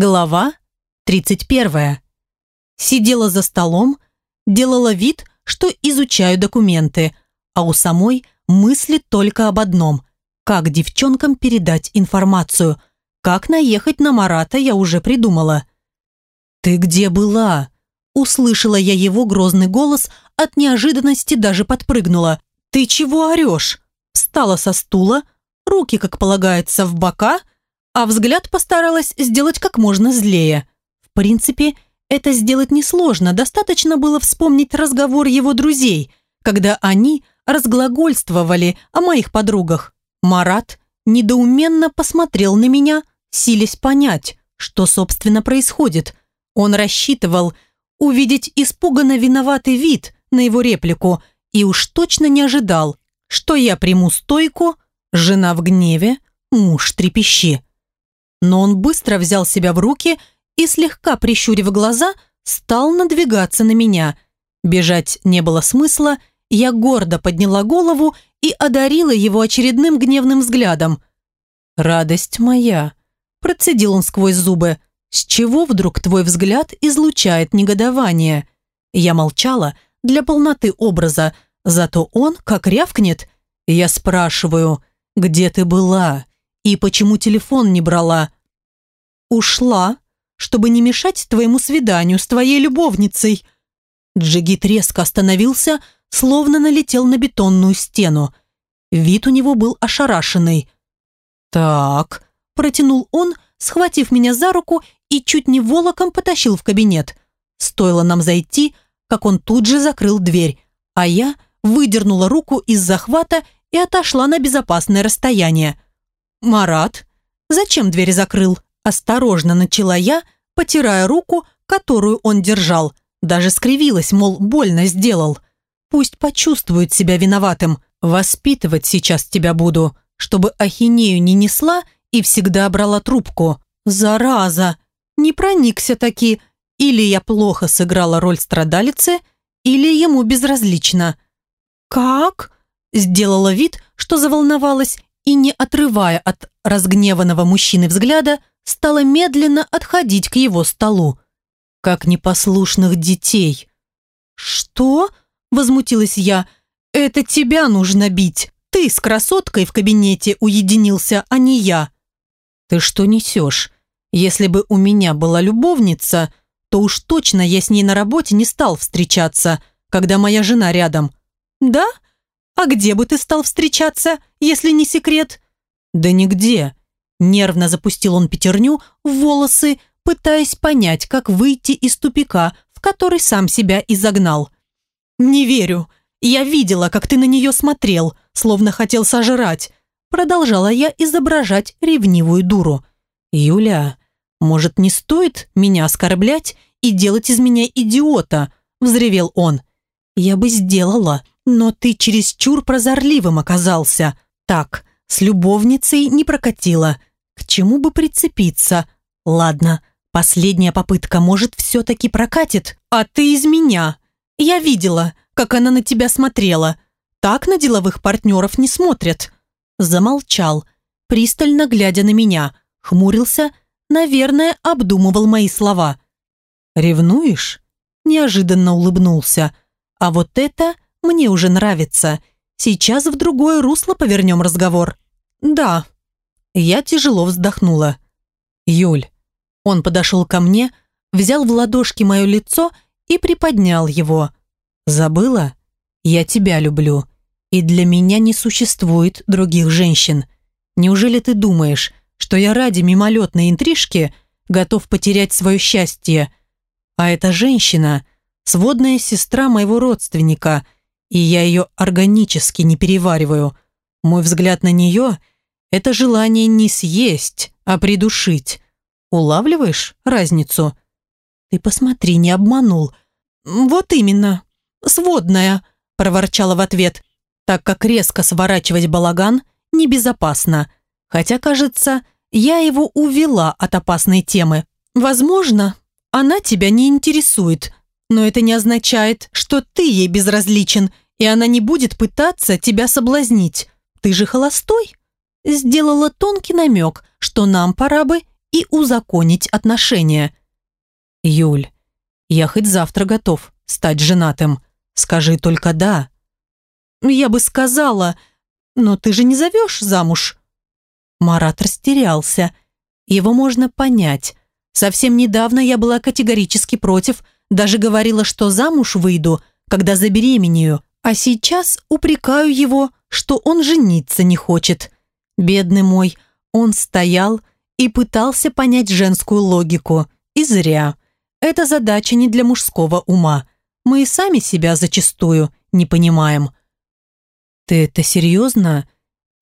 Глава 31. Сидела за столом, делала вид, что изучаю документы, а у самой мысли только об одном – как девчонкам передать информацию. Как наехать на Марата я уже придумала. «Ты где была?» Услышала я его грозный голос, от неожиданности даже подпрыгнула. «Ты чего орешь?» Встала со стула, руки, как полагается, в бока – а взгляд постаралась сделать как можно злее. В принципе, это сделать несложно, достаточно было вспомнить разговор его друзей, когда они разглагольствовали о моих подругах. Марат недоуменно посмотрел на меня, силясь понять, что, собственно, происходит. Он рассчитывал увидеть испуганно виноватый вид на его реплику и уж точно не ожидал, что я приму стойку, жена в гневе, муж трепещи но он быстро взял себя в руки и, слегка прищурив глаза, стал надвигаться на меня. Бежать не было смысла, я гордо подняла голову и одарила его очередным гневным взглядом. «Радость моя!» – процедил он сквозь зубы. «С чего вдруг твой взгляд излучает негодование?» Я молчала для полноты образа, зато он, как рявкнет, я спрашиваю, «Где ты была?» И почему телефон не брала? Ушла, чтобы не мешать твоему свиданию с твоей любовницей. Джигит резко остановился, словно налетел на бетонную стену. Вид у него был ошарашенный. «Так», – протянул он, схватив меня за руку и чуть не волоком потащил в кабинет. Стоило нам зайти, как он тут же закрыл дверь, а я выдернула руку из захвата и отошла на безопасное расстояние. «Марат, зачем дверь закрыл?» Осторожно начала я, потирая руку, которую он держал. Даже скривилась, мол, больно сделал. Пусть почувствует себя виноватым. Воспитывать сейчас тебя буду, чтобы ахинею не несла и всегда брала трубку. Зараза! Не проникся таки. Или я плохо сыграла роль страдалицы, или ему безразлично. «Как?» Сделала вид, что заволновалась и, не отрывая от разгневанного мужчины взгляда, стала медленно отходить к его столу. Как непослушных детей. «Что?» – возмутилась я. «Это тебя нужно бить. Ты с красоткой в кабинете уединился, а не я». «Ты что несешь? Если бы у меня была любовница, то уж точно я с ней на работе не стал встречаться, когда моя жена рядом». «Да? А где бы ты стал встречаться, если не секрет?» «Да нигде». Нервно запустил он пятерню в волосы, пытаясь понять, как выйти из тупика, в который сам себя и загнал. «Не верю. Я видела, как ты на нее смотрел, словно хотел сожрать». Продолжала я изображать ревнивую дуру. «Юля, может, не стоит меня оскорблять и делать из меня идиота?» Взревел он. «Я бы сделала, но ты чересчур прозорливым оказался. Так, с любовницей не прокатило. К чему бы прицепиться? Ладно, последняя попытка, может, все-таки прокатит. А ты из меня. Я видела, как она на тебя смотрела. Так на деловых партнеров не смотрят. Замолчал, пристально глядя на меня. Хмурился, наверное, обдумывал мои слова. «Ревнуешь?» Неожиданно улыбнулся. «А вот это мне уже нравится. Сейчас в другое русло повернем разговор». «Да». Я тяжело вздохнула. «Юль». Он подошел ко мне, взял в ладошки мое лицо и приподнял его. «Забыла? Я тебя люблю. И для меня не существует других женщин. Неужели ты думаешь, что я ради мимолетной интрижки готов потерять свое счастье? А эта женщина – сводная сестра моего родственника – и я ее органически не перевариваю. Мой взгляд на нее – это желание не съесть, а придушить. Улавливаешь разницу? Ты посмотри, не обманул. Вот именно. Сводная, проворчала в ответ, так как резко сворачивать балаган небезопасно. Хотя, кажется, я его увела от опасной темы. Возможно, она тебя не интересует, но это не означает, что ты ей безразличен, и она не будет пытаться тебя соблазнить. Ты же холостой?» Сделала тонкий намек, что нам пора бы и узаконить отношения. Юль, я хоть завтра готов стать женатым. Скажи только «да». Я бы сказала, но ты же не зовешь замуж. Марат растерялся. Его можно понять. Совсем недавно я была категорически против, даже говорила, что замуж выйду, когда забеременею, а сейчас упрекаю его, что он жениться не хочет. Бедный мой, он стоял и пытался понять женскую логику. И зря. Эта задача не для мужского ума. Мы и сами себя зачастую не понимаем. «Ты это серьезно?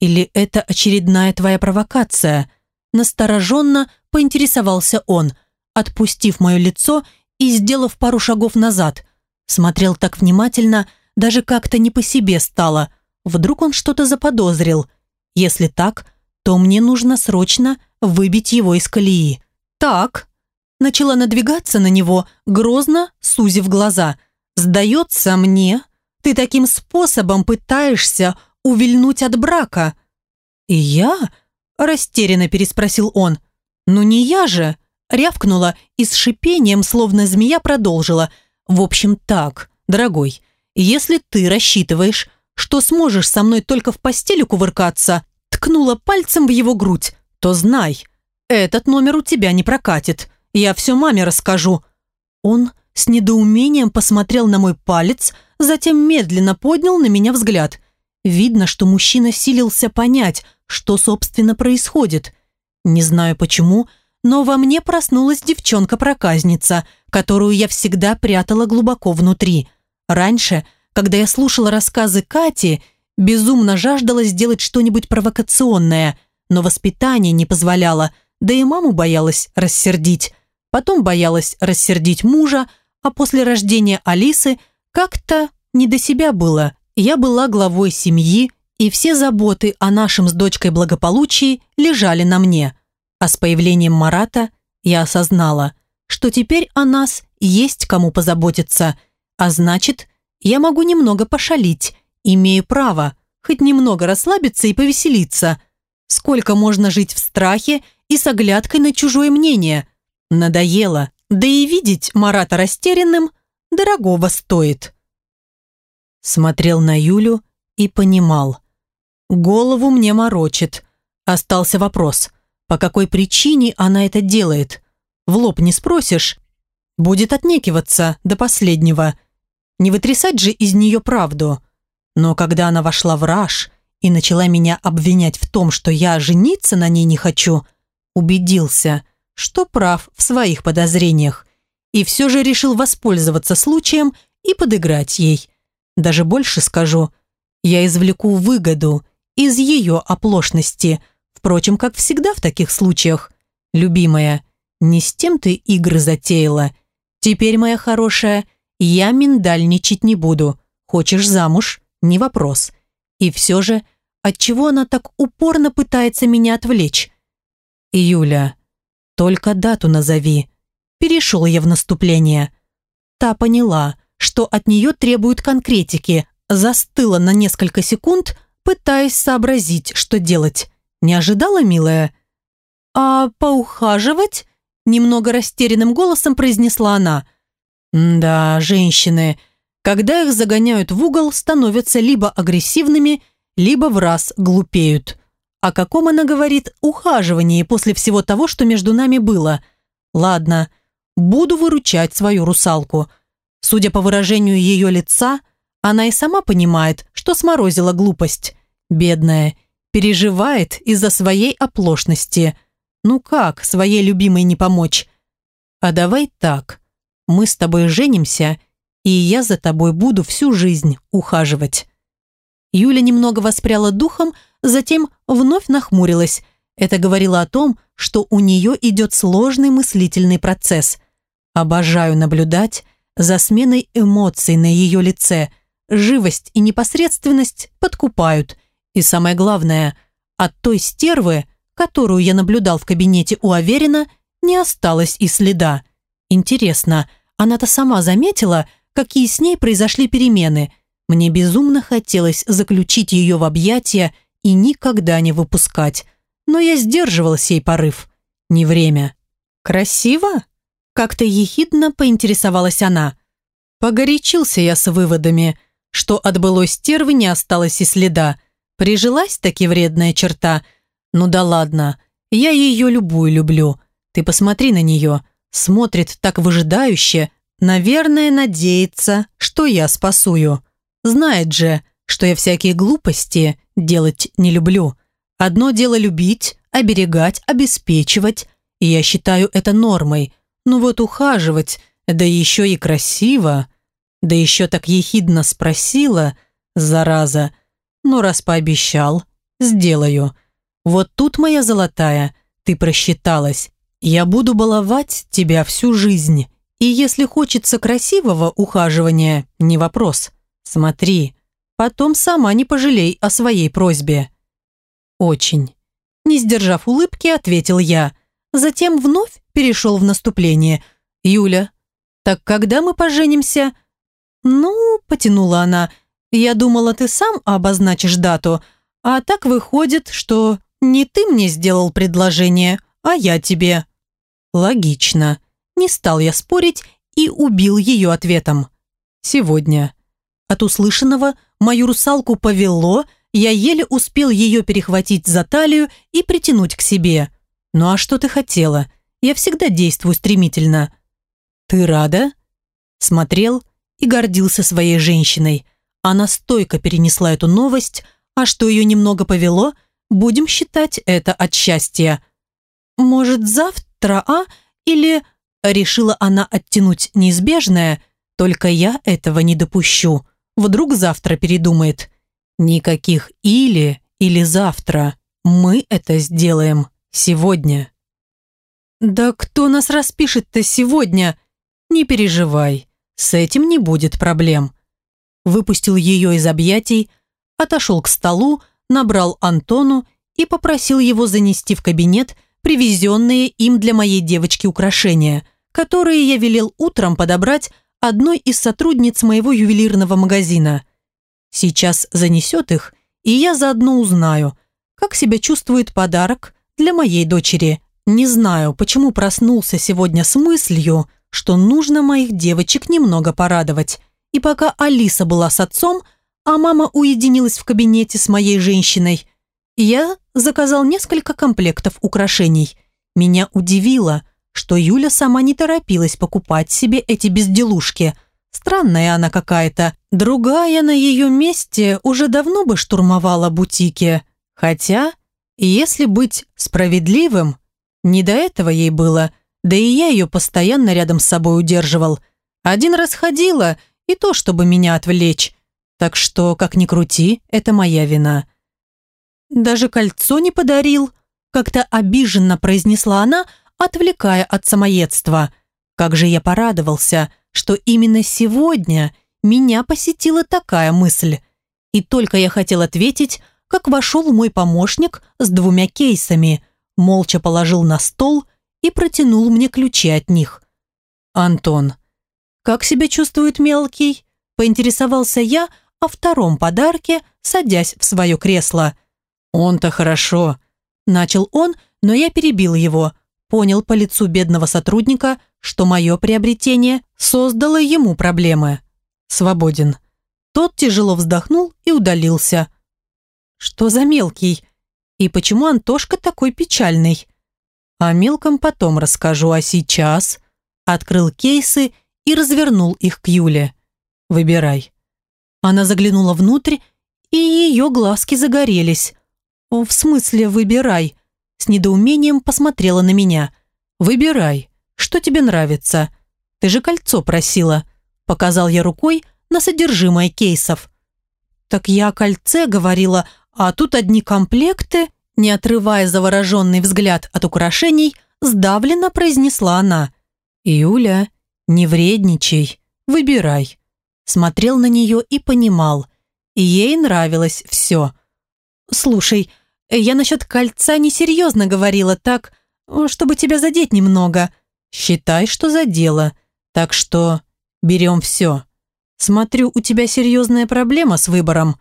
Или это очередная твоя провокация?» Настороженно поинтересовался он, отпустив мое лицо и сделав пару шагов назад. Смотрел так внимательно, даже как-то не по себе стало. Вдруг он что-то заподозрил. Если так, то мне нужно срочно выбить его из колеи. «Так», начала надвигаться на него, грозно сузив глаза. «Сдается мне, ты таким способом пытаешься увильнуть от брака». «И я?» – растерянно переспросил он. «Ну не я же!» – рявкнула и с шипением, словно змея, продолжила. «В общем так, дорогой, если ты рассчитываешь, что сможешь со мной только в постели кувыркаться, ткнула пальцем в его грудь, то знай, этот номер у тебя не прокатит. Я все маме расскажу». Он с недоумением посмотрел на мой палец, затем медленно поднял на меня взгляд. Видно, что мужчина силился понять, что, собственно, происходит. Не знаю почему, но во мне проснулась девчонка-проказница, которую я всегда прятала глубоко внутри. Раньше, когда я слушала рассказы Кати, безумно жаждала сделать что-нибудь провокационное, но воспитание не позволяло, да и маму боялась рассердить. Потом боялась рассердить мужа, а после рождения Алисы как-то не до себя было. Я была главой семьи, и все заботы о нашем с дочкой благополучии лежали на мне. А с появлением Марата я осознала, что теперь о нас есть кому позаботиться, а значит, я могу немного пошалить, имею право хоть немного расслабиться и повеселиться. Сколько можно жить в страхе и с оглядкой на чужое мнение? Надоело. Да и видеть Марата растерянным дорогого стоит. Смотрел на Юлю и понимал. Голову мне морочит. Остался вопрос, по какой причине она это делает? В лоб не спросишь. Будет отнекиваться до последнего. Не вытрясать же из нее правду. Но когда она вошла в раж и начала меня обвинять в том, что я жениться на ней не хочу, убедился, что прав в своих подозрениях. И все же решил воспользоваться случаем и подыграть ей. Даже больше скажу, я извлеку выгоду из ее оплошности, впрочем, как всегда в таких случаях. Любимая, не с тем ты игры затеяла. Теперь, моя хорошая, я миндальничать не буду. Хочешь замуж? Не вопрос. И все же, отчего она так упорно пытается меня отвлечь? Юля, только дату назови. Перешел я в наступление. Та поняла, что от нее требуют конкретики, застыла на несколько секунд, пытаясь сообразить, что делать. Не ожидала, милая? «А поухаживать?» Немного растерянным голосом произнесла она. «Да, женщины, когда их загоняют в угол, становятся либо агрессивными, либо в раз глупеют. О каком она говорит ухаживании после всего того, что между нами было? Ладно, буду выручать свою русалку. Судя по выражению ее лица, она и сама понимает, что сморозила глупость. Бедная, переживает из-за своей оплошности. Ну как своей любимой не помочь? А давай так, мы с тобой женимся, и я за тобой буду всю жизнь ухаживать. Юля немного воспряла духом, затем вновь нахмурилась. Это говорило о том, что у нее идет сложный мыслительный процесс. Обожаю наблюдать за сменой эмоций на ее лице. Живость и непосредственность подкупают. И самое главное, от той стервы, которую я наблюдал в кабинете у Аверина, не осталось и следа. Интересно, она-то сама заметила, какие с ней произошли перемены. Мне безумно хотелось заключить ее в объятия и никогда не выпускать. Но я сдерживал сей порыв. не время. Красиво? Как-то ехидно поинтересовалась она. Погорячился я с выводами, что от былой стервы не осталось и следа. Прижилась таки вредная черта. Ну да ладно, я ее любую люблю. Ты посмотри на нее. Смотрит так выжидающе. Наверное, надеется, что я спасую. Знает же, что я всякие глупости делать не люблю. Одно дело любить, оберегать, обеспечивать. И я считаю это нормой. Ну вот ухаживать, да еще и красиво. Да еще так ехидно спросила, зараза. Ну раз пообещал, сделаю. Вот тут, моя золотая, ты просчиталась. Я буду баловать тебя всю жизнь. И если хочется красивого ухаживания, не вопрос. Смотри, потом сама не пожалей о своей просьбе. Очень. Не сдержав улыбки, ответил я. Затем вновь перешел в наступление. «Юля, так когда мы поженимся?» «Ну», — потянула она, — «я думала, ты сам обозначишь дату, а так выходит, что не ты мне сделал предложение, а я тебе». «Логично». Не стал я спорить и убил ее ответом. «Сегодня». От услышанного мою русалку повело, я еле успел ее перехватить за талию и притянуть к себе. «Ну а что ты хотела? Я всегда действую стремительно». «Ты рада?» Смотрел и гордился своей женщиной. Она стойко перенесла эту новость, а что ее немного повело, будем считать это от счастья. «Может, завтра, а? Или...» Решила она оттянуть неизбежное, только я этого не допущу. Вдруг завтра передумает. Никаких «или» или «завтра». Мы это сделаем сегодня. «Да кто нас распишет-то сегодня?» «Не переживай, с этим не будет проблем». Выпустил ее из объятий, отошел к столу, набрал Антону и попросил его занести в кабинет привезенные им для моей девочки украшения, которые я велел утром подобрать одной из сотрудниц моего ювелирного магазина. Сейчас занесет их, и я заодно узнаю, как себя чувствует подарок для моей дочери. Не знаю, почему проснулся сегодня с мыслью, что нужно моих девочек немного порадовать. И пока Алиса была с отцом, а мама уединилась в кабинете с моей женщиной, я заказал несколько комплектов украшений. Меня удивило, что Юля сама не торопилась покупать себе эти безделушки. Странная она какая-то. Другая на ее месте уже давно бы штурмовала бутики. Хотя, если быть справедливым, не до этого ей было, да и я ее постоянно рядом с собой удерживал. Один раз ходила, и то, чтобы меня отвлечь. Так что, как ни крути, это моя вина. «Даже кольцо не подарил», – как-то обиженно произнесла она, отвлекая от самоедства. Как же я порадовался, что именно сегодня меня посетила такая мысль. И только я хотел ответить, как вошел мой помощник с двумя кейсами, молча положил на стол и протянул мне ключи от них. «Антон, как себя чувствует мелкий?» – поинтересовался я о втором подарке, садясь в свое кресло – «Он-то хорошо», – начал он, но я перебил его. Понял по лицу бедного сотрудника, что мое приобретение создало ему проблемы. Свободен. Тот тяжело вздохнул и удалился. «Что за мелкий? И почему Антошка такой печальный?» О мелком потом расскажу, а сейчас... Открыл кейсы и развернул их к Юле. «Выбирай». Она заглянула внутрь, и ее глазки загорелись. «В смысле выбирай?» С недоумением посмотрела на меня. «Выбирай. Что тебе нравится? Ты же кольцо просила». Показал я рукой на содержимое кейсов. «Так я о кольце говорила, а тут одни комплекты?» Не отрывая завороженный взгляд от украшений, сдавленно произнесла она. «Юля, не вредничай, выбирай». Смотрел на нее и понимал. Ей нравилось все – «Слушай, я насчет кольца несерьезно говорила так, чтобы тебя задеть немного. Считай, что задела. Так что берем все. Смотрю, у тебя серьезная проблема с выбором».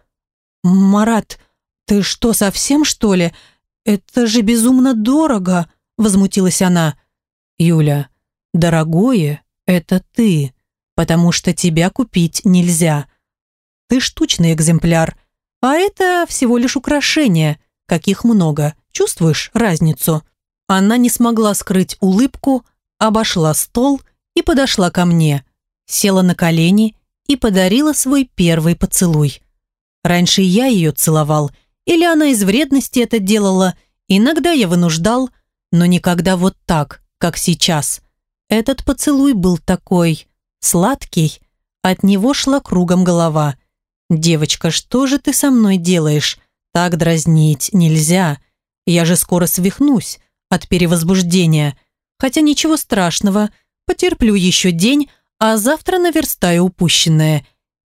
«Марат, ты что, совсем что ли? Это же безумно дорого!» возмутилась она. «Юля, дорогое – это ты, потому что тебя купить нельзя. Ты штучный экземпляр, а это всего лишь украшение, каких много. Чувствуешь разницу?» Она не смогла скрыть улыбку, обошла стол и подошла ко мне, села на колени и подарила свой первый поцелуй. Раньше я ее целовал, или она из вредности это делала, иногда я вынуждал, но никогда вот так, как сейчас. Этот поцелуй был такой сладкий, от него шла кругом голова. «Девочка, что же ты со мной делаешь? Так дразнить нельзя. Я же скоро свихнусь от перевозбуждения. Хотя ничего страшного, потерплю еще день, а завтра наверстаю упущенное.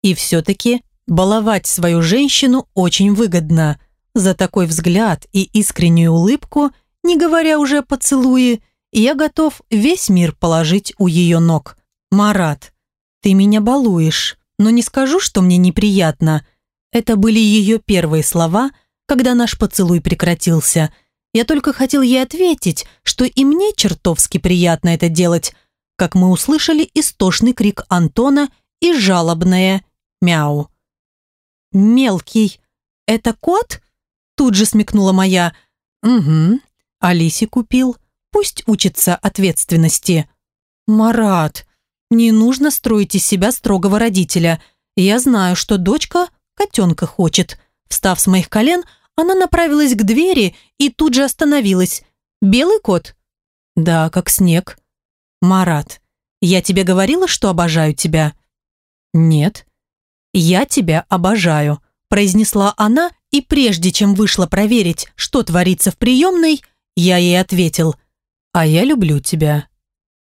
И все-таки баловать свою женщину очень выгодно. За такой взгляд и искреннюю улыбку, не говоря уже о поцелуе, я готов весь мир положить у ее ног. «Марат, ты меня балуешь, но не скажу, что мне неприятно». Это были ее первые слова, когда наш поцелуй прекратился. Я только хотел ей ответить, что и мне чертовски приятно это делать, как мы услышали истошный крик Антона и жалобное «мяу». «Мелкий, это кот?» Тут же смекнула моя. «Угу, Алисе купил. Пусть учится ответственности». «Марат, не нужно строить из себя строгого родителя. Я знаю, что дочка котенка хочет». Встав с моих колен, она направилась к двери и тут же остановилась. «Белый кот?» «Да, как снег». «Марат, я тебе говорила, что обожаю тебя?» «Нет». «Я тебя обожаю», произнесла она, и прежде чем вышла проверить, что творится в приемной, я ей ответил «А я люблю тебя».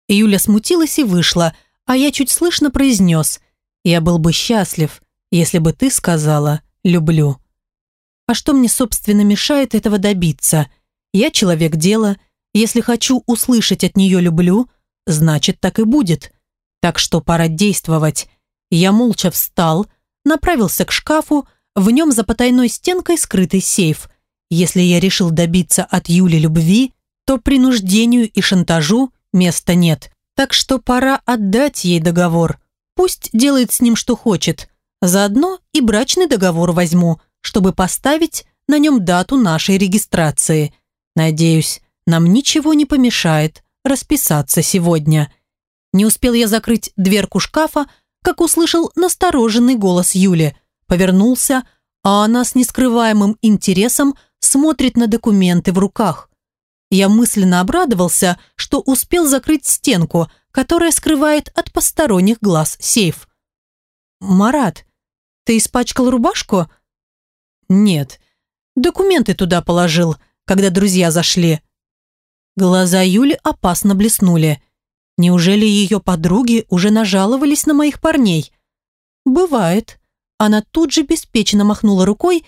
Юля смутилась и вышла, а я чуть слышно произнес «Я был бы счастлив, если бы ты сказала «люблю». А что мне, собственно, мешает этого добиться? Я человек дела, если хочу услышать от нее «люблю», значит, так и будет. Так что пора действовать. Я молча встал, направился к шкафу, в нем за потайной стенкой скрытый сейф. Если я решил добиться от Юли любви, то принуждению и шантажу места нет. Так что пора отдать ей договор. Пусть делает с ним что хочет. Заодно и брачный договор возьму, чтобы поставить на нем дату нашей регистрации. Надеюсь, нам ничего не помешает расписаться сегодня. Не успел я закрыть дверку шкафа, как услышал настороженный голос Юли. Повернулся, а она с нескрываемым интересом смотрит на документы в руках. Я мысленно обрадовался, что успел закрыть стенку, которая скрывает от посторонних глаз сейф. «Марат, ты испачкал рубашку?» «Нет, документы туда положил, когда друзья зашли», Глаза Юли опасно блеснули. Неужели ее подруги уже нажаловались на моих парней? Бывает. Она тут же беспечно махнула рукой,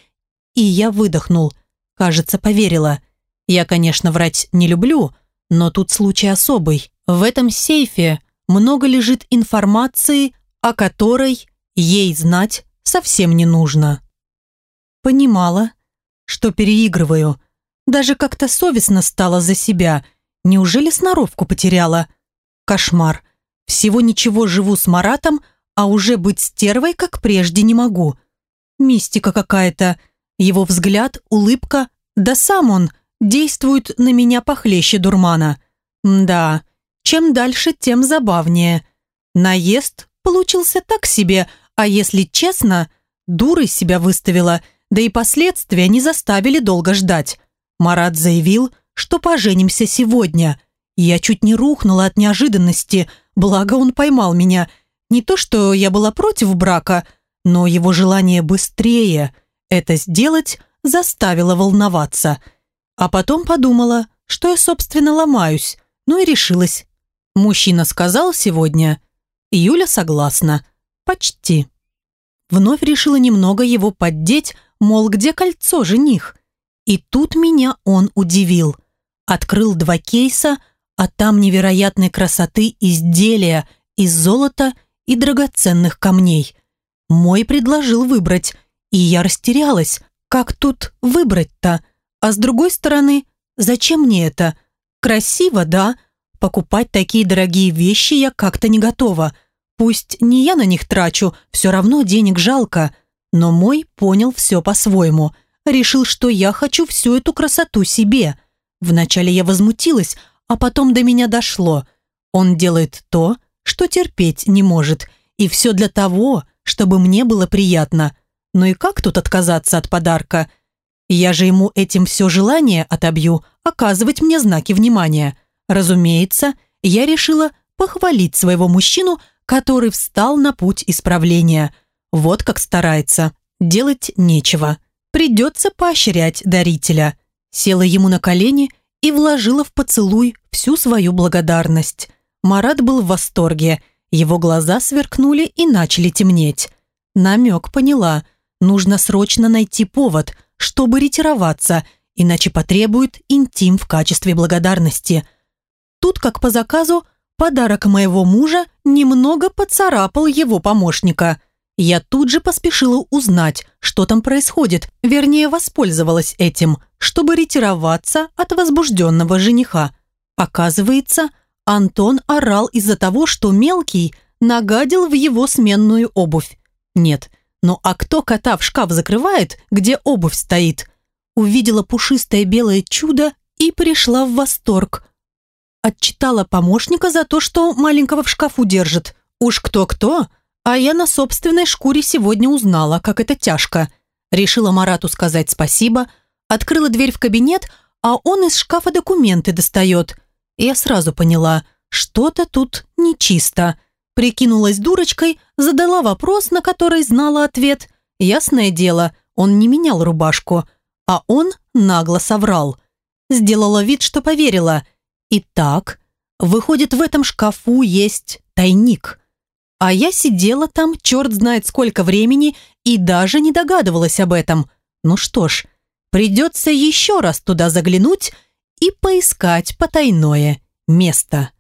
и я выдохнул. Кажется, поверила. Я, конечно, врать не люблю, но тут случай особый. В этом сейфе много лежит информации, о которой ей знать совсем не нужно. Понимала, что переигрываю – даже как-то совестно стало за себя. Неужели сноровку потеряла? Кошмар. Всего ничего живу с Маратом, а уже быть стервой, как прежде, не могу. Мистика какая-то. Его взгляд, улыбка, да сам он действует на меня похлеще дурмана. Да, чем дальше, тем забавнее. Наезд получился так себе, а если честно, дурой себя выставила, да и последствия не заставили долго ждать. Марат заявил, что поженимся сегодня. Я чуть не рухнула от неожиданности, благо он поймал меня. Не то, что я была против брака, но его желание быстрее это сделать заставило волноваться. А потом подумала, что я, собственно, ломаюсь, ну и решилась. Мужчина сказал сегодня, Юля согласна. Почти. Вновь решила немного его поддеть, мол, где кольцо, жених? И тут меня он удивил. Открыл два кейса, а там невероятной красоты изделия из золота и драгоценных камней. Мой предложил выбрать, и я растерялась. Как тут выбрать-то? А с другой стороны, зачем мне это? Красиво, да? Покупать такие дорогие вещи я как-то не готова. Пусть не я на них трачу, все равно денег жалко. Но мой понял все по-своему. Решил, что я хочу всю эту красоту себе. Вначале я возмутилась, а потом до меня дошло. Он делает то, что терпеть не может. И все для того, чтобы мне было приятно. Ну и как тут отказаться от подарка? Я же ему этим все желание отобью, оказывать мне знаки внимания. Разумеется, я решила похвалить своего мужчину, который встал на путь исправления. Вот как старается. Делать нечего. Придется поощрять дарителя. Села ему на колени и вложила в поцелуй всю свою благодарность. Марат был в восторге. Его глаза сверкнули и начали темнеть. Намек поняла. Нужно срочно найти повод, чтобы ретироваться, иначе потребует интим в качестве благодарности – Тут, как по заказу, подарок моего мужа немного поцарапал его помощника. Я тут же поспешила узнать, что там происходит, вернее, воспользовалась этим, чтобы ретироваться от возбужденного жениха. Оказывается, Антон орал из-за того, что мелкий нагадил в его сменную обувь. Нет, ну а кто кота в шкаф закрывает, где обувь стоит? Увидела пушистое белое чудо и пришла в восторг отчитала помощника за то, что маленького в шкафу держит. Уж кто-кто, а я на собственной шкуре сегодня узнала, как это тяжко. Решила Марату сказать спасибо, открыла дверь в кабинет, а он из шкафа документы достает. Я сразу поняла, что-то тут нечисто. Прикинулась дурочкой, задала вопрос, на который знала ответ. Ясное дело, он не менял рубашку, а он нагло соврал. Сделала вид, что поверила – Итак, выходит, в этом шкафу есть тайник. А я сидела там черт знает сколько времени и даже не догадывалась об этом. Ну что ж, придется еще раз туда заглянуть и поискать потайное место.